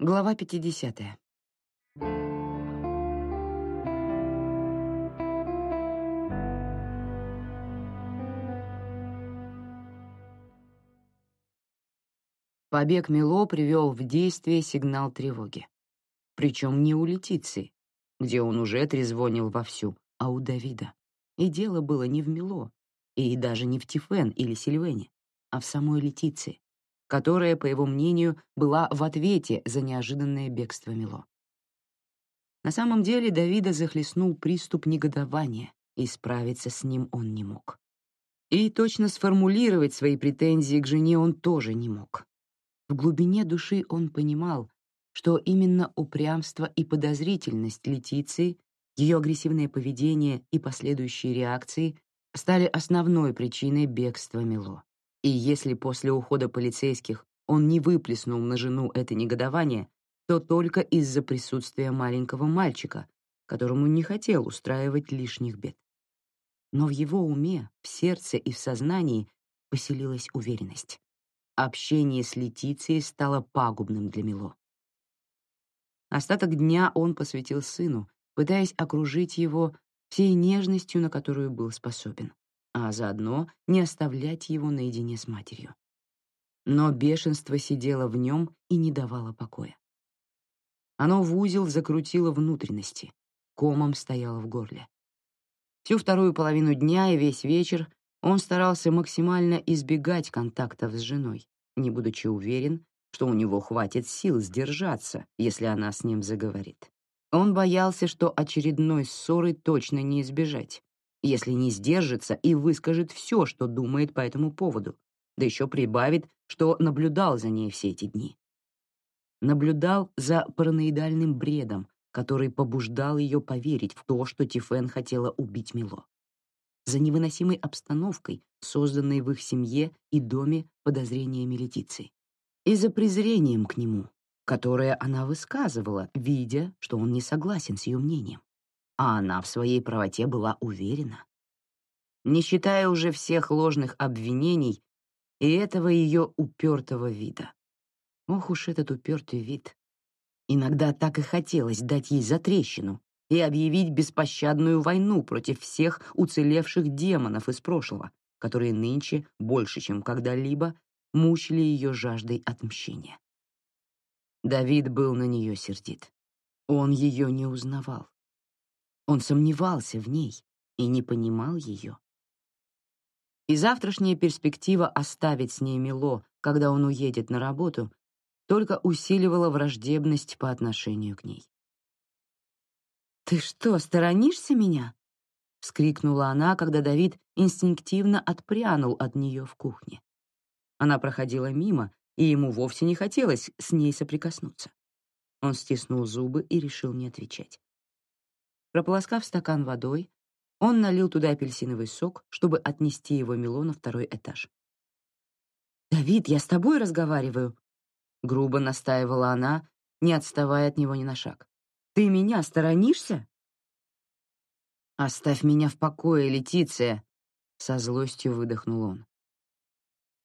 Глава 50. Побег Мило привел в действие сигнал тревоги. Причем не у Летиции, где он уже трезвонил вовсю, а у Давида. И дело было не в Мило, и даже не в Тифен или Сильвене, а в самой Летиции, которая, по его мнению, была в ответе за неожиданное бегство Мило. На самом деле Давида захлестнул приступ негодования, и справиться с ним он не мог. И точно сформулировать свои претензии к жене он тоже не мог. В глубине души он понимал, что именно упрямство и подозрительность Летиции, ее агрессивное поведение и последующие реакции стали основной причиной бегства Мило. И если после ухода полицейских он не выплеснул на жену это негодование, то только из-за присутствия маленького мальчика, которому не хотел устраивать лишних бед. Но в его уме, в сердце и в сознании поселилась уверенность. Общение с Летицией стало пагубным для Мило. Остаток дня он посвятил сыну, пытаясь окружить его всей нежностью, на которую был способен а заодно не оставлять его наедине с матерью. Но бешенство сидело в нем и не давало покоя. Оно в узел закрутило внутренности, комом стояло в горле. Всю вторую половину дня и весь вечер он старался максимально избегать контактов с женой, не будучи уверен, что у него хватит сил сдержаться, если она с ним заговорит. Он боялся, что очередной ссоры точно не избежать, если не сдержится и выскажет все, что думает по этому поводу, да еще прибавит, что наблюдал за ней все эти дни. Наблюдал за параноидальным бредом, который побуждал ее поверить в то, что Тифен хотела убить Мило. За невыносимой обстановкой, созданной в их семье и доме подозрениями Летиции. И за презрением к нему, которое она высказывала, видя, что он не согласен с ее мнением а она в своей правоте была уверена. Не считая уже всех ложных обвинений и этого ее упертого вида. Ох уж этот упертый вид. Иногда так и хотелось дать ей затрещину и объявить беспощадную войну против всех уцелевших демонов из прошлого, которые нынче, больше чем когда-либо, мучили ее жаждой отмщения. Давид был на нее сердит. Он ее не узнавал. Он сомневался в ней и не понимал ее. И завтрашняя перспектива оставить с ней Мило, когда он уедет на работу, только усиливала враждебность по отношению к ней. «Ты что, сторонишься меня?» — вскрикнула она, когда Давид инстинктивно отпрянул от нее в кухне. Она проходила мимо, и ему вовсе не хотелось с ней соприкоснуться. Он стиснул зубы и решил не отвечать. Прополоскав стакан водой, он налил туда апельсиновый сок, чтобы отнести его Мило на второй этаж. «Давид, я с тобой разговариваю», — грубо настаивала она, не отставая от него ни на шаг. «Ты меня сторонишься?» «Оставь меня в покое, Летиция», — со злостью выдохнул он.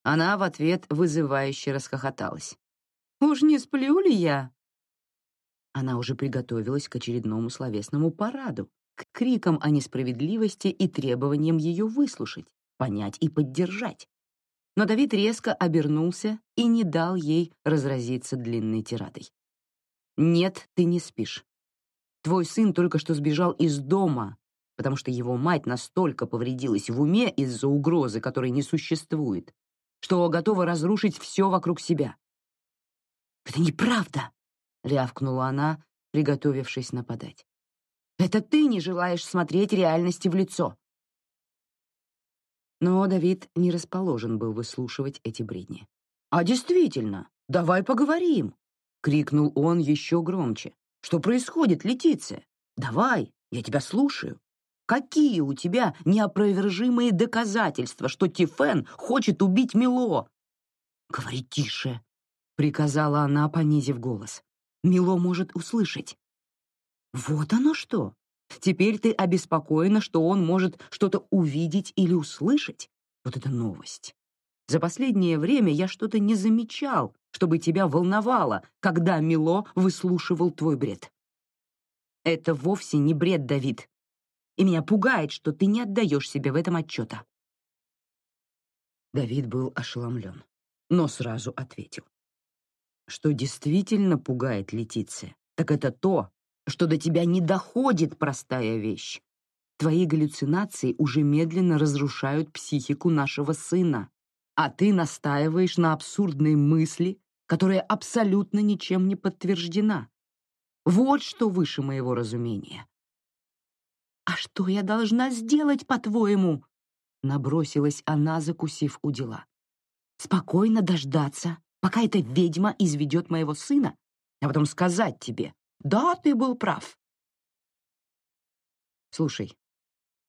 Она в ответ вызывающе расхохоталась. «Уж не сплю ли я?» Она уже приготовилась к очередному словесному параду, к крикам о несправедливости и требованиям ее выслушать, понять и поддержать. Но Давид резко обернулся и не дал ей разразиться длинной тирадой. «Нет, ты не спишь. Твой сын только что сбежал из дома, потому что его мать настолько повредилась в уме из-за угрозы, которой не существует, что готова разрушить все вокруг себя». «Это неправда!» — рявкнула она, приготовившись нападать. «Это ты не желаешь смотреть реальности в лицо!» Но Давид не расположен был выслушивать эти бредни. «А действительно, давай поговорим!» — крикнул он еще громче. «Что происходит, Летиция? Давай, я тебя слушаю. Какие у тебя неопровержимые доказательства, что Тифен хочет убить Мило?» «Говори тише», — приказала она, понизив голос. Мило может услышать. Вот оно что. Теперь ты обеспокоена, что он может что-то увидеть или услышать. Вот это новость. За последнее время я что-то не замечал, чтобы тебя волновало, когда Мило выслушивал твой бред. Это вовсе не бред, Давид. И меня пугает, что ты не отдаешь себе в этом отчета. Давид был ошеломлен, но сразу ответил. Что действительно пугает Летиция, так это то, что до тебя не доходит простая вещь. Твои галлюцинации уже медленно разрушают психику нашего сына, а ты настаиваешь на абсурдной мысли, которая абсолютно ничем не подтверждена. Вот что выше моего разумения. «А что я должна сделать, по-твоему?» Набросилась она, закусив у дела. «Спокойно дождаться, пока эта ведьма изведет моего сына, а потом сказать тебе, да, ты был прав». «Слушай,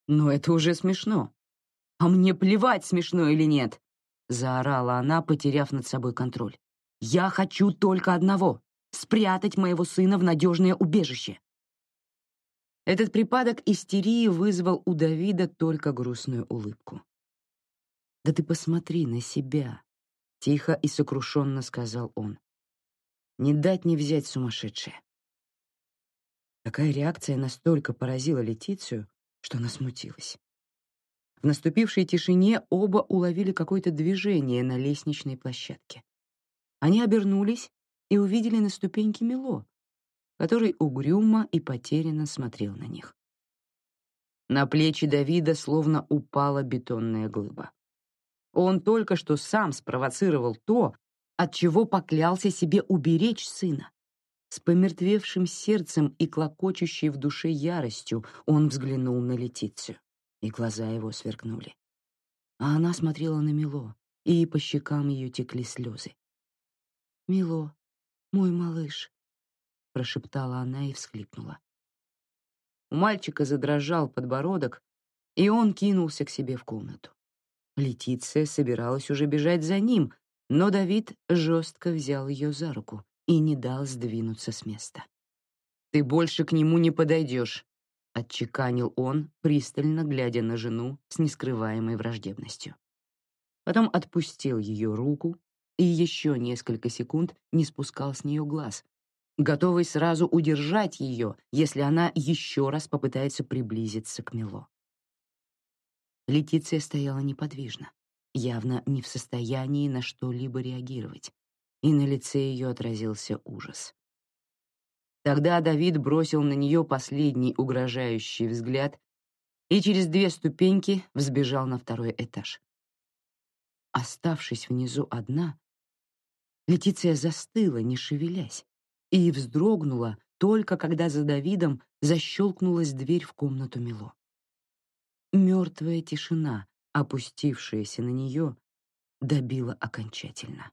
но это уже смешно. А мне плевать, смешно или нет», — заорала она, потеряв над собой контроль. «Я хочу только одного — спрятать моего сына в надежное убежище. Этот припадок истерии вызвал у Давида только грустную улыбку. «Да ты посмотри на себя», — тихо и сокрушенно сказал он. «Не дать не взять сумасшедшая». Такая реакция настолько поразила Летицию, что она смутилась. В наступившей тишине оба уловили какое-то движение на лестничной площадке. Они обернулись и увидели на ступеньке Мило, который угрюмо и потерянно смотрел на них. На плечи Давида словно упала бетонная глыба. Он только что сам спровоцировал то, от чего поклялся себе уберечь сына. С помертвевшим сердцем и клокочущей в душе яростью он взглянул на Летицию, и глаза его сверкнули. А она смотрела на Мило, и по щекам ее текли слезы. «Мило, мой малыш, прошептала она и всхлипнула. У мальчика задрожал подбородок, и он кинулся к себе в комнату. Летиция собиралась уже бежать за ним, но Давид жестко взял ее за руку и не дал сдвинуться с места. «Ты больше к нему не подойдешь», — отчеканил он, пристально глядя на жену с нескрываемой враждебностью. Потом отпустил ее руку и еще несколько секунд не спускал с нее глаз, готовый сразу удержать ее, если она еще раз попытается приблизиться к Мило. Летиция стояла неподвижно, явно не в состоянии на что-либо реагировать, и на лице ее отразился ужас. Тогда Давид бросил на нее последний угрожающий взгляд и через две ступеньки взбежал на второй этаж. Оставшись внизу одна, Летиция застыла, не шевелясь, и вздрогнула только когда за Давидом защелкнулась дверь в комнату Мило. Мертвая тишина, опустившаяся на нее, добила окончательно.